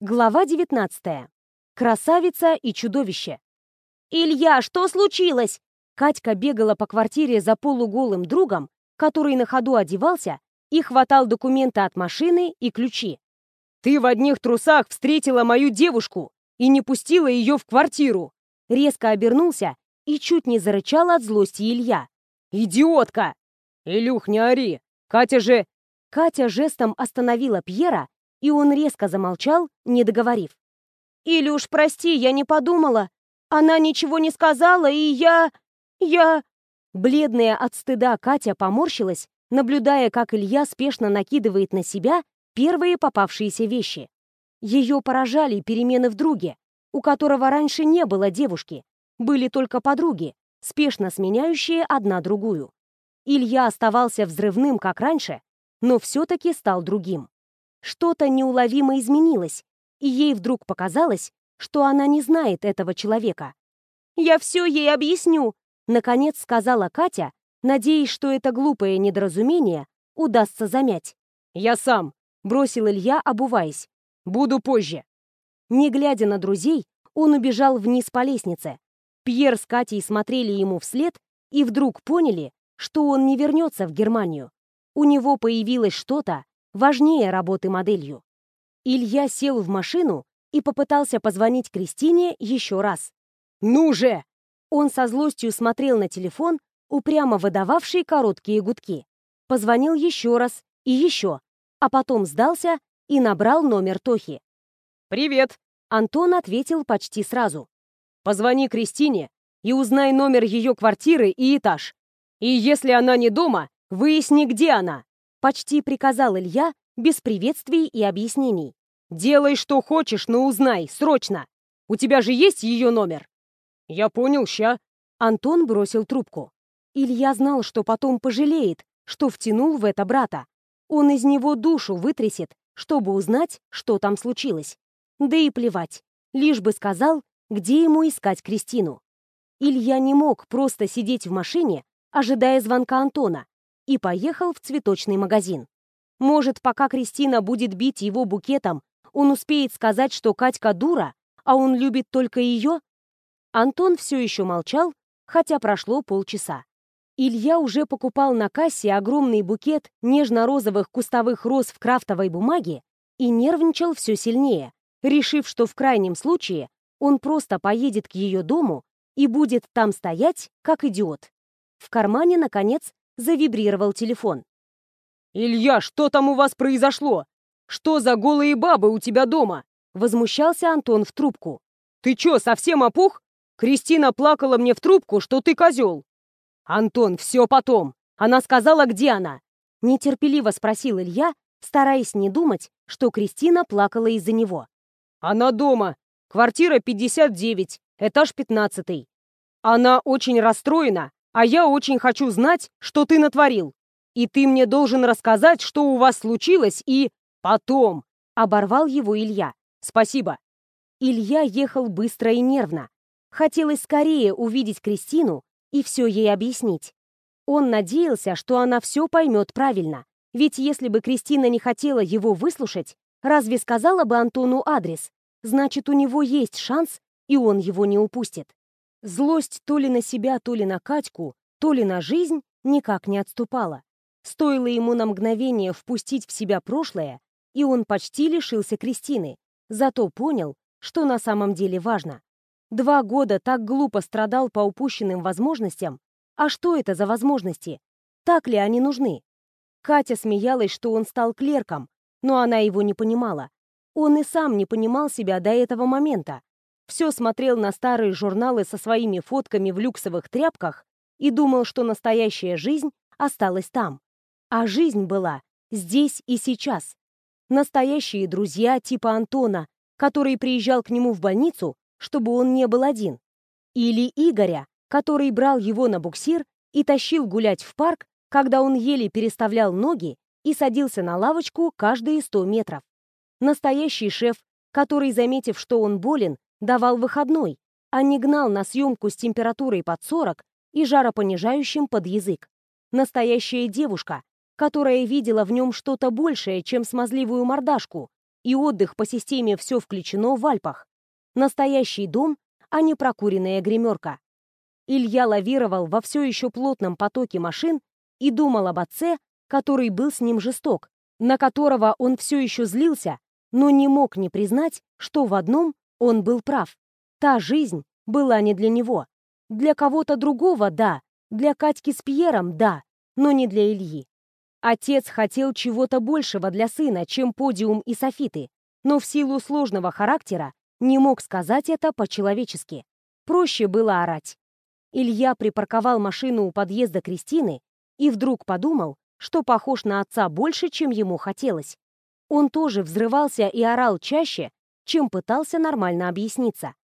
Глава 19. Красавица и чудовище. «Илья, что случилось?» Катька бегала по квартире за полуголым другом, который на ходу одевался и хватал документы от машины и ключи. «Ты в одних трусах встретила мою девушку и не пустила ее в квартиру!» Резко обернулся и чуть не зарычал от злости Илья. «Идиотка!» «Илюх, не ори! Катя же...» Катя жестом остановила Пьера и он резко замолчал, не договорив. «Илюш, прости, я не подумала. Она ничего не сказала, и я... я...» Бледная от стыда Катя поморщилась, наблюдая, как Илья спешно накидывает на себя первые попавшиеся вещи. Ее поражали перемены в друге, у которого раньше не было девушки, были только подруги, спешно сменяющие одна другую. Илья оставался взрывным, как раньше, но все-таки стал другим. Что-то неуловимо изменилось, и ей вдруг показалось, что она не знает этого человека. «Я все ей объясню», — наконец сказала Катя, надеясь, что это глупое недоразумение удастся замять. «Я сам», — бросил Илья, обуваясь. «Буду позже». Не глядя на друзей, он убежал вниз по лестнице. Пьер с Катей смотрели ему вслед и вдруг поняли, что он не вернется в Германию. У него появилось что-то, важнее работы моделью. Илья сел в машину и попытался позвонить Кристине еще раз. «Ну же!» Он со злостью смотрел на телефон, упрямо выдававший короткие гудки. Позвонил еще раз и еще, а потом сдался и набрал номер Тохи. «Привет!» Антон ответил почти сразу. «Позвони Кристине и узнай номер ее квартиры и этаж. И если она не дома, выясни, где она. Почти приказал Илья, без приветствий и объяснений. «Делай, что хочешь, но узнай, срочно! У тебя же есть ее номер?» «Я понял, ща». Антон бросил трубку. Илья знал, что потом пожалеет, что втянул в это брата. Он из него душу вытрясет, чтобы узнать, что там случилось. Да и плевать, лишь бы сказал, где ему искать Кристину. Илья не мог просто сидеть в машине, ожидая звонка Антона, и поехал в цветочный магазин. Может, пока Кристина будет бить его букетом, он успеет сказать, что Катька дура, а он любит только ее? Антон все еще молчал, хотя прошло полчаса. Илья уже покупал на кассе огромный букет нежно-розовых кустовых роз в крафтовой бумаге и нервничал все сильнее, решив, что в крайнем случае он просто поедет к ее дому и будет там стоять, как идиот. В кармане, наконец, завибрировал телефон. «Илья, что там у вас произошло? Что за голые бабы у тебя дома?» Возмущался Антон в трубку. «Ты чё, совсем опух? Кристина плакала мне в трубку, что ты козел. «Антон, все потом. Она сказала, где она?» Нетерпеливо спросил Илья, стараясь не думать, что Кристина плакала из-за него. «Она дома. Квартира 59, этаж 15. Она очень расстроена, а я очень хочу знать, что ты натворил. И ты мне должен рассказать, что у вас случилось, и... Потом!» Оборвал его Илья. «Спасибо». Илья ехал быстро и нервно. Хотелось скорее увидеть Кристину и все ей объяснить. Он надеялся, что она все поймет правильно. Ведь если бы Кристина не хотела его выслушать, разве сказала бы Антону адрес? Значит, у него есть шанс, и он его не упустит. Злость то ли на себя, то ли на Катьку, то ли на жизнь никак не отступала. Стоило ему на мгновение впустить в себя прошлое, и он почти лишился Кристины, зато понял, что на самом деле важно. Два года так глупо страдал по упущенным возможностям. А что это за возможности? Так ли они нужны? Катя смеялась, что он стал клерком, но она его не понимала. Он и сам не понимал себя до этого момента все смотрел на старые журналы со своими фотками в люксовых тряпках и думал, что настоящая жизнь осталась там. А жизнь была здесь и сейчас. Настоящие друзья типа Антона, который приезжал к нему в больницу, чтобы он не был один. Или Игоря, который брал его на буксир и тащил гулять в парк, когда он еле переставлял ноги и садился на лавочку каждые сто метров. Настоящий шеф, который, заметив, что он болен, давал выходной, а не гнал на съемку с температурой под 40 и жаропонижающим под язык. Настоящая девушка, которая видела в нем что-то большее, чем смазливую мордашку, и отдых по системе «все включено» в Альпах. Настоящий дом, а не прокуренная гримерка. Илья лавировал во все еще плотном потоке машин и думал об отце, который был с ним жесток, на которого он все еще злился, но не мог не признать, что в одном он был прав. Та жизнь была не для него. Для кого-то другого – да, для Катьки с Пьером – да, но не для Ильи. Отец хотел чего-то большего для сына, чем подиум и софиты, но в силу сложного характера не мог сказать это по-человечески. Проще было орать. Илья припарковал машину у подъезда Кристины и вдруг подумал, что похож на отца больше, чем ему хотелось. Он тоже взрывался и орал чаще, чем пытался нормально объясниться.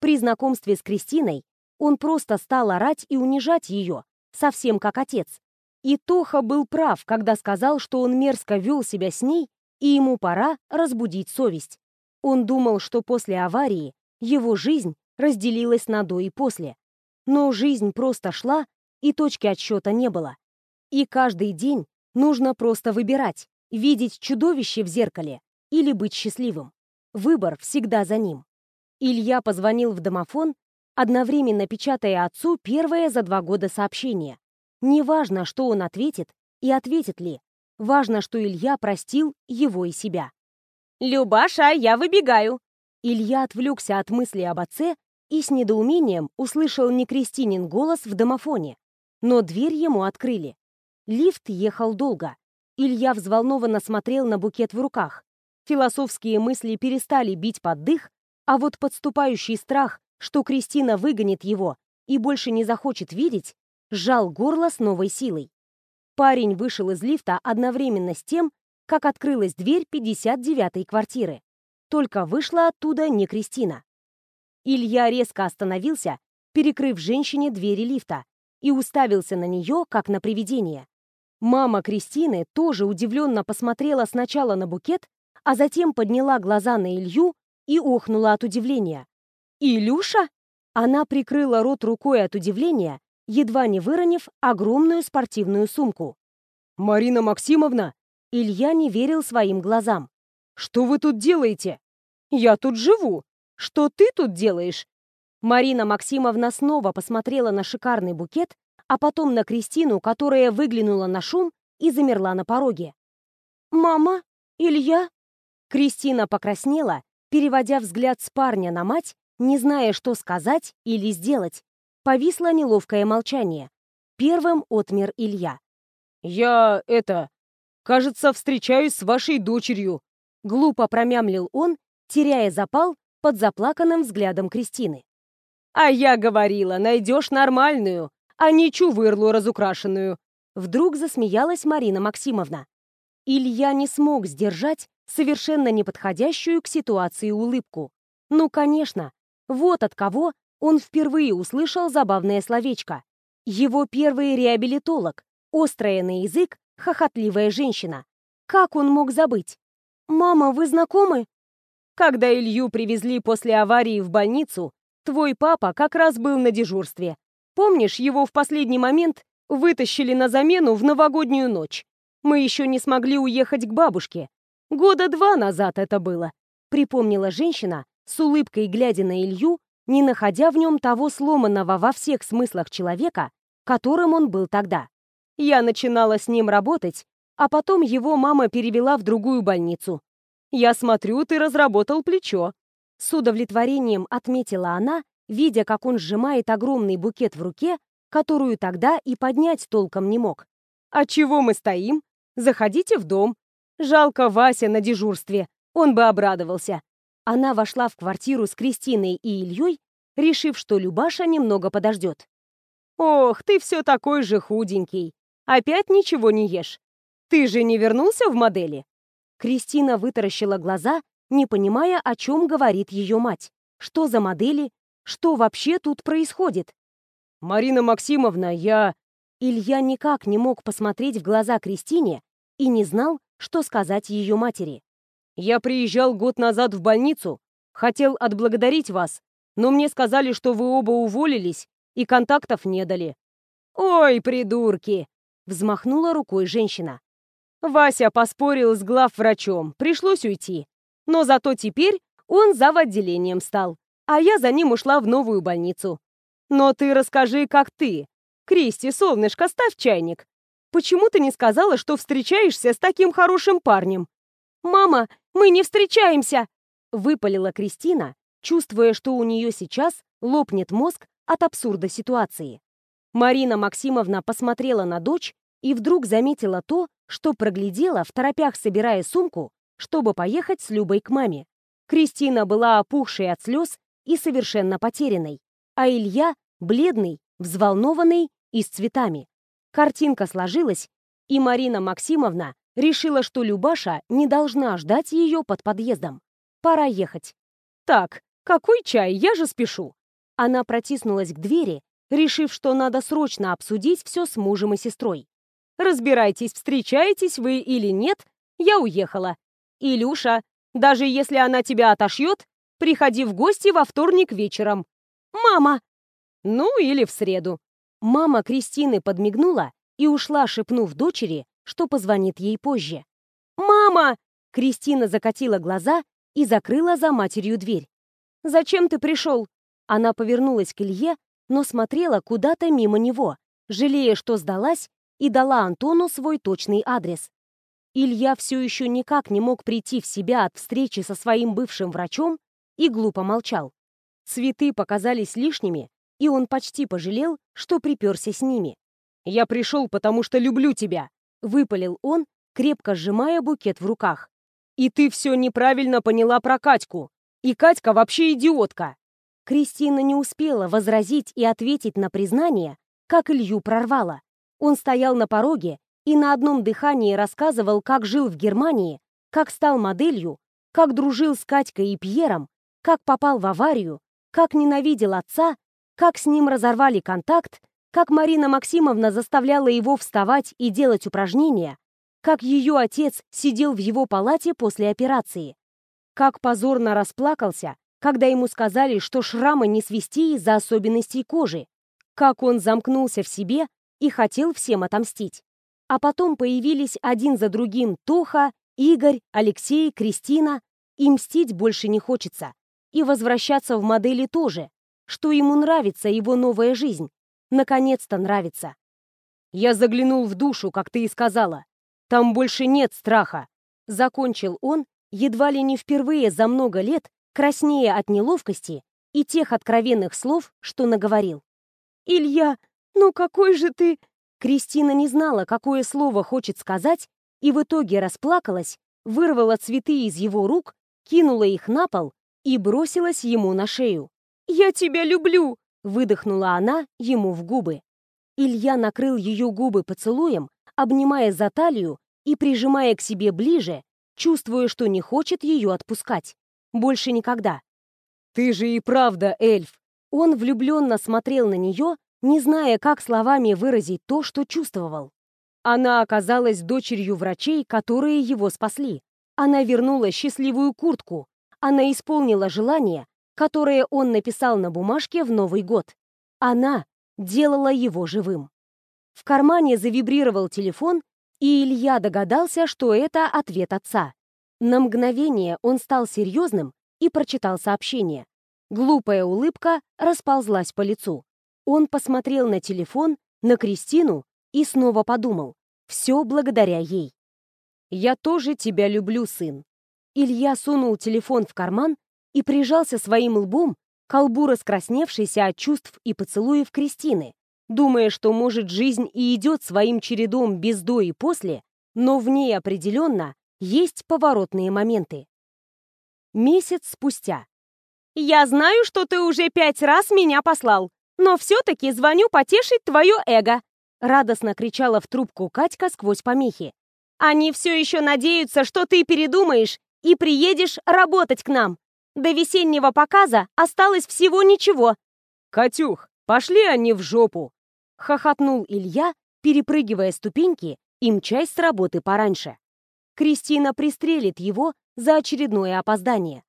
При знакомстве с Кристиной он просто стал орать и унижать ее, совсем как отец. И Тоха был прав, когда сказал, что он мерзко вел себя с ней, и ему пора разбудить совесть. Он думал, что после аварии его жизнь разделилась на до и после. Но жизнь просто шла, и точки отсчета не было. И каждый день нужно просто выбирать, видеть чудовище в зеркале или быть счастливым. Выбор всегда за ним. Илья позвонил в домофон, одновременно печатая отцу первое за два года сообщение. Неважно, что он ответит и ответит ли. Важно, что Илья простил его и себя. «Любаша, я выбегаю!» Илья отвлекся от мысли об отце и с недоумением услышал не Кристинин голос в домофоне. Но дверь ему открыли. Лифт ехал долго. Илья взволнованно смотрел на букет в руках. Философские мысли перестали бить под дых, а вот подступающий страх, что Кристина выгонит его и больше не захочет видеть, сжал горло с новой силой. Парень вышел из лифта одновременно с тем, как открылась дверь 59-й квартиры. Только вышла оттуда не Кристина. Илья резко остановился, перекрыв женщине двери лифта, и уставился на нее, как на привидение. Мама Кристины тоже удивленно посмотрела сначала на букет, а затем подняла глаза на Илью и охнула от удивления. «Илюша?» Она прикрыла рот рукой от удивления, едва не выронив огромную спортивную сумку. «Марина Максимовна!» Илья не верил своим глазам. «Что вы тут делаете?» «Я тут живу. Что ты тут делаешь?» Марина Максимовна снова посмотрела на шикарный букет, а потом на Кристину, которая выглянула на шум и замерла на пороге. «Мама? Илья?» Кристина покраснела, переводя взгляд с парня на мать, не зная, что сказать или сделать. Повисло неловкое молчание. Первым отмер Илья. «Я, это, кажется, встречаюсь с вашей дочерью», глупо промямлил он, теряя запал под заплаканным взглядом Кристины. «А я говорила, найдешь нормальную, а не чувырлу разукрашенную!» Вдруг засмеялась Марина Максимовна. Илья не смог сдержать совершенно неподходящую к ситуации улыбку. Ну, конечно, вот от кого он впервые услышал забавное словечко. Его первый реабилитолог, острая на язык, хохотливая женщина. Как он мог забыть? «Мама, вы знакомы?» Когда Илью привезли после аварии в больницу, твой папа как раз был на дежурстве. Помнишь, его в последний момент вытащили на замену в новогоднюю ночь? Мы еще не смогли уехать к бабушке. Года два назад это было. Припомнила женщина, с улыбкой глядя на Илью, не находя в нем того сломанного во всех смыслах человека, которым он был тогда. Я начинала с ним работать, а потом его мама перевела в другую больницу. Я смотрю, ты разработал плечо. С удовлетворением отметила она, видя, как он сжимает огромный букет в руке, которую тогда и поднять толком не мог. «А чего мы стоим? Заходите в дом. Жалко Вася на дежурстве, он бы обрадовался». Она вошла в квартиру с Кристиной и Ильей, решив, что Любаша немного подождет. «Ох, ты все такой же худенький. Опять ничего не ешь. Ты же не вернулся в модели?» Кристина вытаращила глаза, не понимая, о чем говорит ее мать. Что за модели что вообще тут происходит? Марина Максимовна, я... Илья никак не мог посмотреть в глаза Кристине и не знал, что сказать ее матери. Я приезжал год назад в больницу, хотел отблагодарить вас, но мне сказали, что вы оба уволились и контактов не дали. Ой, придурки! Взмахнула рукой женщина. Вася поспорил с главврачом, пришлось уйти. Но зато теперь он зав. отделением стал, а я за ним ушла в новую больницу. Но ты расскажи, как ты. Кристи, солнышко, ставь чайник. Почему ты не сказала, что встречаешься с таким хорошим парнем? «Мама, мы не встречаемся!» — выпалила Кристина, чувствуя, что у нее сейчас лопнет мозг от абсурда ситуации. Марина Максимовна посмотрела на дочь и вдруг заметила то, что проглядела, в торопях собирая сумку, чтобы поехать с Любой к маме. Кристина была опухшей от слез и совершенно потерянной, а Илья — бледный, взволнованный и с цветами. Картинка сложилась, и Марина Максимовна решила, что Любаша не должна ждать ее под подъездом. Пора ехать. «Так, какой чай? Я же спешу!» Она протиснулась к двери, решив, что надо срочно обсудить все с мужем и сестрой. «Разбирайтесь, встречаетесь вы или нет, я уехала. Илюша, даже если она тебя отошьет, приходи в гости во вторник вечером. Мама!» «Ну, или в среду». Мама Кристины подмигнула и ушла, шепнув дочери, что позвонит ей позже. «Мама!» Кристина закатила глаза и закрыла за матерью дверь. «Зачем ты пришел?» Она повернулась к Илье, но смотрела куда-то мимо него, жалея, что сдалась, и дала Антону свой точный адрес. Илья все еще никак не мог прийти в себя от встречи со своим бывшим врачом и глупо молчал. Цветы показались лишними, и он почти пожалел, что приперся с ними. «Я пришел, потому что люблю тебя», — выпалил он, крепко сжимая букет в руках. «И ты все неправильно поняла про Катьку. И Катька вообще идиотка!» Кристина не успела возразить и ответить на признание, как Илью прорвало. Он стоял на пороге и на одном дыхании рассказывал, как жил в Германии, как стал моделью, как дружил с Катькой и Пьером, как попал в аварию, как ненавидел отца, как с ним разорвали контакт, как Марина Максимовна заставляла его вставать и делать упражнения, как ее отец сидел в его палате после операции, как позорно расплакался, когда ему сказали, что шрамы не свести из-за особенностей кожи, как он замкнулся в себе и хотел всем отомстить. А потом появились один за другим Тоха, Игорь, Алексей, Кристина, и мстить больше не хочется. И возвращаться в модели тоже, что ему нравится его новая жизнь. Наконец-то нравится. Я заглянул в душу, как ты и сказала. Там больше нет страха. Закончил он, едва ли не впервые за много лет, краснее от неловкости и тех откровенных слов, что наговорил. «Илья, ну какой же ты...» Кристина не знала, какое слово хочет сказать, и в итоге расплакалась, вырвала цветы из его рук, кинула их на пол и бросилась ему на шею. «Я тебя люблю!» — выдохнула она ему в губы. Илья накрыл ее губы поцелуем, обнимая за талию и прижимая к себе ближе, чувствуя, что не хочет ее отпускать. Больше никогда. «Ты же и правда эльф!» Он влюбленно смотрел на нее, не зная, как словами выразить то, что чувствовал. Она оказалась дочерью врачей, которые его спасли. Она вернула счастливую куртку. Она исполнила желание, которое он написал на бумажке в Новый год. Она делала его живым. В кармане завибрировал телефон, и Илья догадался, что это ответ отца. На мгновение он стал серьезным и прочитал сообщение. Глупая улыбка расползлась по лицу. Он посмотрел на телефон, на Кристину и снова подумал. Все благодаря ей. «Я тоже тебя люблю, сын». Илья сунул телефон в карман и прижался своим лбом к колбу раскрасневшейся от чувств и поцелуев Кристины, думая, что, может, жизнь и идет своим чередом без до и после, но в ней определенно есть поворотные моменты. Месяц спустя. «Я знаю, что ты уже пять раз меня послал, но все-таки звоню потешить твое эго!» Радостно кричала в трубку Катька сквозь помехи. «Они все еще надеются, что ты передумаешь и приедешь работать к нам. До весеннего показа осталось всего ничего». «Катюх, пошли они в жопу!» Хохотнул Илья, перепрыгивая ступеньки и мчась с работы пораньше. Кристина пристрелит его за очередное опоздание.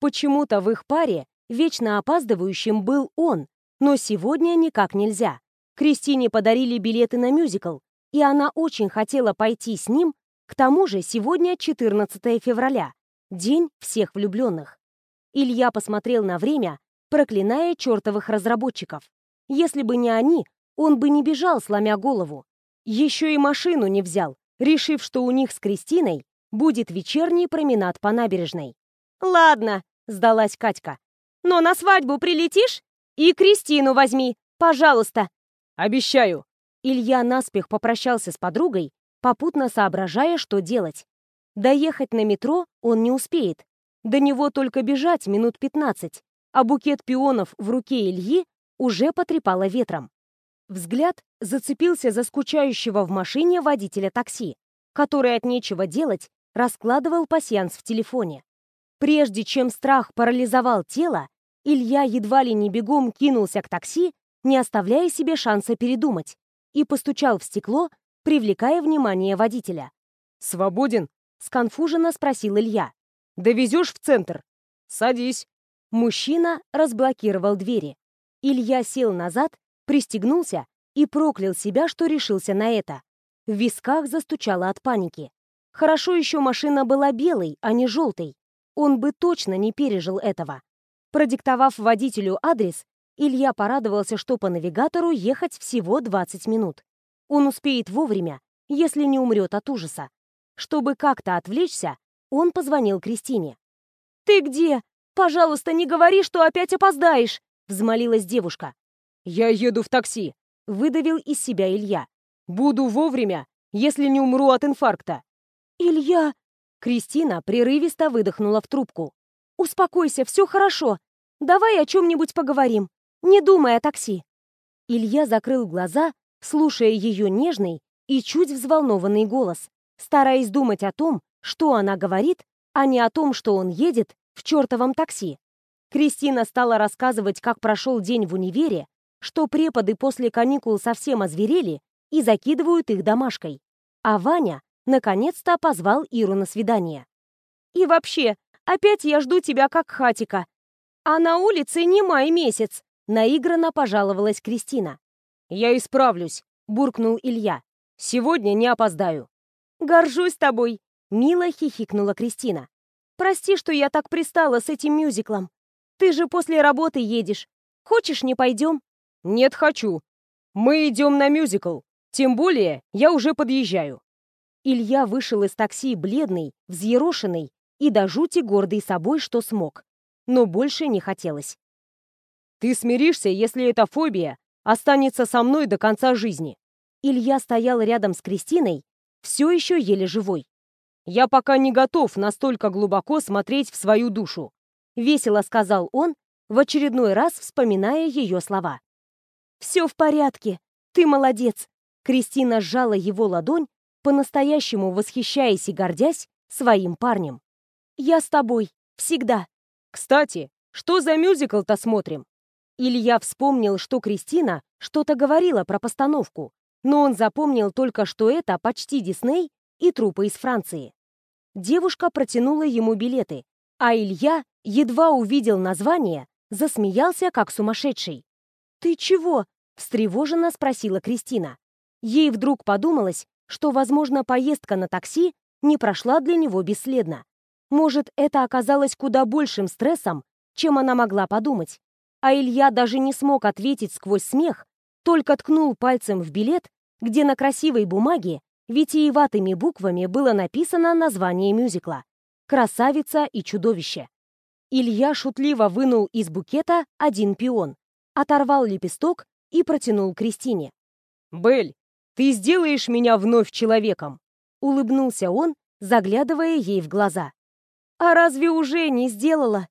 Почему-то в их паре вечно опаздывающим был он, но сегодня никак нельзя. Кристине подарили билеты на мюзикл, и она очень хотела пойти с ним, к тому же сегодня 14 февраля, День всех влюбленных. Илья посмотрел на время, проклиная чертовых разработчиков. Если бы не они, он бы не бежал, сломя голову. Еще и машину не взял, решив, что у них с Кристиной будет вечерний променад по набережной. «Ладно», — сдалась Катька. «Но на свадьбу прилетишь? И Кристину возьми, пожалуйста». «Обещаю». Илья наспех попрощался с подругой, попутно соображая, что делать. Доехать на метро он не успеет. До него только бежать минут 15, а букет пионов в руке Ильи уже потрепало ветром. Взгляд зацепился за скучающего в машине водителя такси, который от нечего делать раскладывал пасьянс в телефоне. Прежде чем страх парализовал тело, Илья едва ли не бегом кинулся к такси, не оставляя себе шанса передумать, и постучал в стекло, привлекая внимание водителя. «Свободен?» — сконфуженно спросил Илья. «Довезешь в центр?» «Садись». Мужчина разблокировал двери. Илья сел назад, пристегнулся и проклял себя, что решился на это. В висках застучало от паники. Хорошо еще машина была белой, а не желтой. Он бы точно не пережил этого. Продиктовав водителю адрес, Илья порадовался, что по навигатору ехать всего 20 минут. Он успеет вовремя, если не умрет от ужаса. Чтобы как-то отвлечься, он позвонил Кристине. «Ты где? Пожалуйста, не говори, что опять опоздаешь!» — взмолилась девушка. «Я еду в такси», — выдавил из себя Илья. «Буду вовремя, если не умру от инфаркта». «Илья!» — Кристина прерывисто выдохнула в трубку. «Успокойся, все хорошо. Давай о чем-нибудь поговорим. Не думай о такси». Илья закрыл глаза, слушая ее нежный и чуть взволнованный голос, стараясь думать о том, что она говорит, а не о том, что он едет в чертовом такси. Кристина стала рассказывать, как прошел день в универе, что преподы после каникул совсем озверели и закидывают их домашкой. А Ваня наконец-то позвал Иру на свидание. «И вообще, опять я жду тебя как хатика. А на улице не май месяц», — наигранно пожаловалась Кристина. «Я исправлюсь», — буркнул Илья. «Сегодня не опоздаю». «Горжусь тобой», — мило хихикнула Кристина. «Прости, что я так пристала с этим мюзиклом. Ты же после работы едешь. Хочешь, не пойдем?» «Нет, хочу. Мы идем на мюзикл. Тем более, я уже подъезжаю». Илья вышел из такси бледный, взъерошенный и до жути гордый собой, что смог. Но больше не хотелось. «Ты смиришься, если эта фобия останется со мной до конца жизни?» Илья стоял рядом с Кристиной, все еще еле живой. «Я пока не готов настолько глубоко смотреть в свою душу», — весело сказал он, в очередной раз вспоминая ее слова. «Все в порядке. Ты молодец». Кристина сжала его ладонь, по-настоящему восхищаясь и гордясь своим парнем. «Я с тобой. Всегда». «Кстати, что за мюзикл-то смотрим?» Илья вспомнил, что Кристина что-то говорила про постановку, но он запомнил только, что это почти Дисней и трупы из Франции. Девушка протянула ему билеты, а Илья едва увидел название, засмеялся как сумасшедший. «Ты чего?» — встревоженно спросила Кристина. Ей вдруг подумалось, что, возможно, поездка на такси не прошла для него бесследно. Может, это оказалось куда большим стрессом, чем она могла подумать. А Илья даже не смог ответить сквозь смех, только ткнул пальцем в билет, где на красивой бумаге витиеватыми буквами было написано название мюзикла «Красавица и чудовище». Илья шутливо вынул из букета один пион оторвал лепесток и протянул Кристине. «Белль, ты сделаешь меня вновь человеком!» Улыбнулся он, заглядывая ей в глаза. «А разве уже не сделала?»